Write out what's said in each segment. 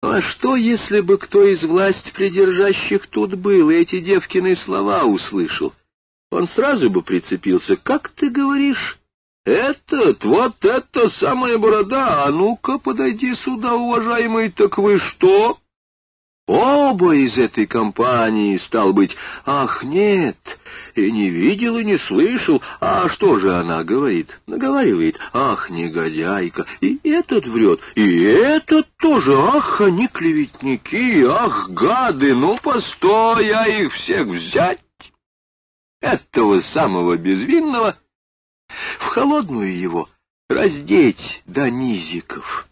А что, если бы кто из власть придержащих тут был и эти девкины слова услышал? Он сразу бы прицепился. Как ты говоришь? Этот, вот это самая борода. А ну-ка, подойди сюда, уважаемый, так вы что? Оба из этой компании, стал быть. Ах, нет, и не видел, и не слышал. А что же она говорит? Наговаривает. Ах, негодяйка, и этот врет, и этот тоже. Ах, они клеветники, ах, гады, ну, постой, а их всех взять. Этого самого безвинного в холодную его раздеть до низиков.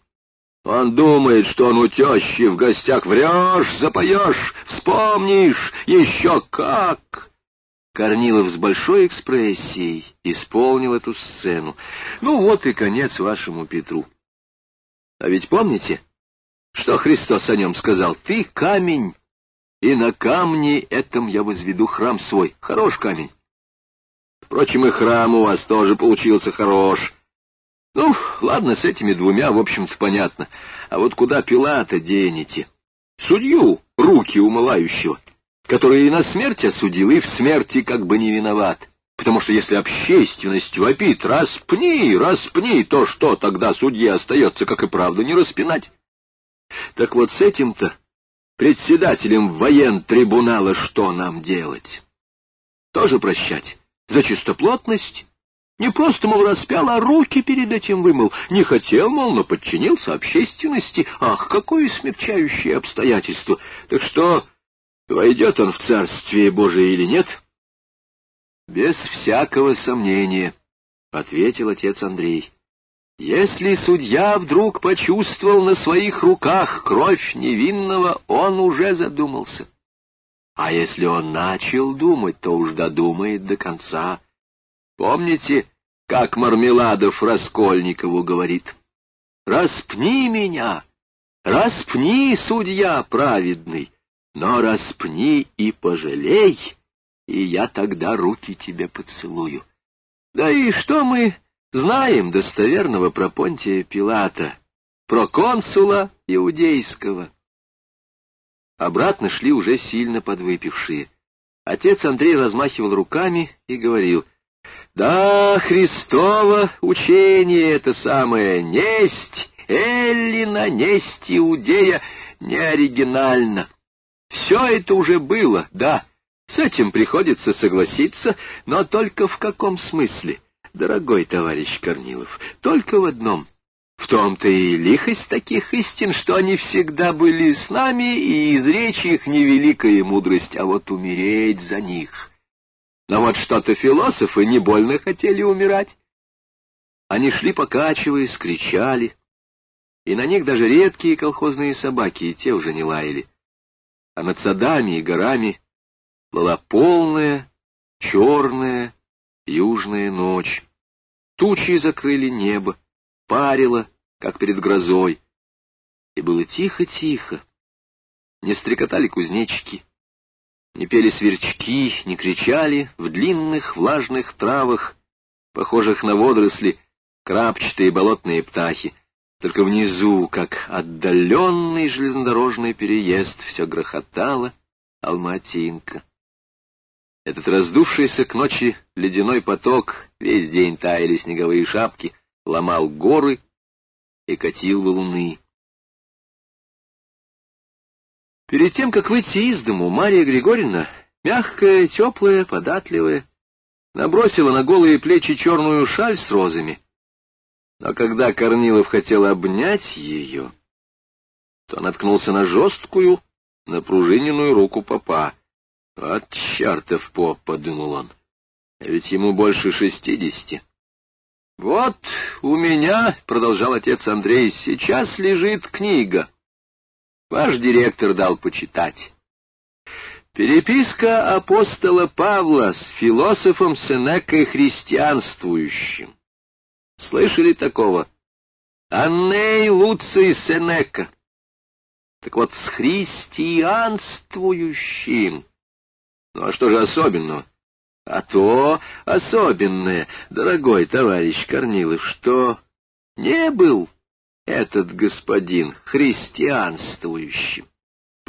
Он думает, что он у тещи в гостях врешь, запоешь, вспомнишь, еще как!» Корнилов с большой экспрессией исполнил эту сцену. Ну вот и конец вашему Петру. А ведь помните, что Христос о нем сказал? «Ты камень, и на камне этом я возведу храм свой». Хорош камень. Впрочем, и храм у вас тоже получился хорош. Ну, ладно, с этими двумя, в общем-то, понятно. А вот куда Пилата денете? Судью, руки умывающего, который и на смерть осудил, и в смерти как бы не виноват. Потому что если общественность вопит «распни, распни», то что тогда судье остается, как и правду, не распинать? Так вот с этим-то председателем воен-трибунала что нам делать? Тоже прощать? За чистоплотность? Не просто, мол, распял, а руки перед этим вымыл. Не хотел, мол, но подчинился общественности. Ах, какое смягчающее обстоятельство! Так что, войдет он в Царствие Божие или нет? Без всякого сомнения, — ответил отец Андрей. Если судья вдруг почувствовал на своих руках кровь невинного, он уже задумался. А если он начал думать, то уж додумает до конца. Помните, как Мармеладов Раскольникову говорит? «Распни меня, распни, судья праведный, но распни и пожалей, и я тогда руки тебе поцелую». Да и что мы знаем достоверного про Понтия Пилата, про консула иудейского? Обратно шли уже сильно подвыпившие. Отец Андрей размахивал руками и говорил — да, Христово учение это самое, несть Эллина, несть Иудея, не оригинально. Все это уже было, да, с этим приходится согласиться, но только в каком смысле, дорогой товарищ Корнилов, только в одном. В том-то и лихость таких истин, что они всегда были с нами, и изречь их невеликая мудрость, а вот умереть за них — но вот что-то философы не больно хотели умирать. Они шли покачиваясь, кричали, и на них даже редкие колхозные собаки и те уже не лаяли. А над садами и горами была полная, черная, южная ночь. Тучи закрыли небо, парило, как перед грозой. И было тихо-тихо. Не стрекотали кузнечики, не пели сверчки, не кричали в длинных влажных травах, похожих на водоросли, крапчатые болотные птахи. Только внизу, как отдаленный железнодорожный переезд, все грохотало Алматинка. Этот раздувшийся к ночи ледяной поток, весь день таяли снеговые шапки, ломал горы и катил валуны. Перед тем, как выйти из дому, Мария Григорьевна, мягкая, теплая, податливая, набросила на голые плечи черную шаль с розами. Но когда Корнилов хотел обнять ее, то наткнулся на жесткую, напружиненную руку папа. «От чертов поп!» — подумал он. «А ведь ему больше шестидесяти». «Вот у меня, — продолжал отец Андрей, — сейчас лежит книга». Ваш директор дал почитать. Переписка апостола Павла с философом Сенекой христианствующим. Слышали такого? Анней Луций Сенека. Так вот, с христианствующим. Ну а что же особенного? А то особенное, дорогой товарищ Корнилов, что не был этот господин христианствующим.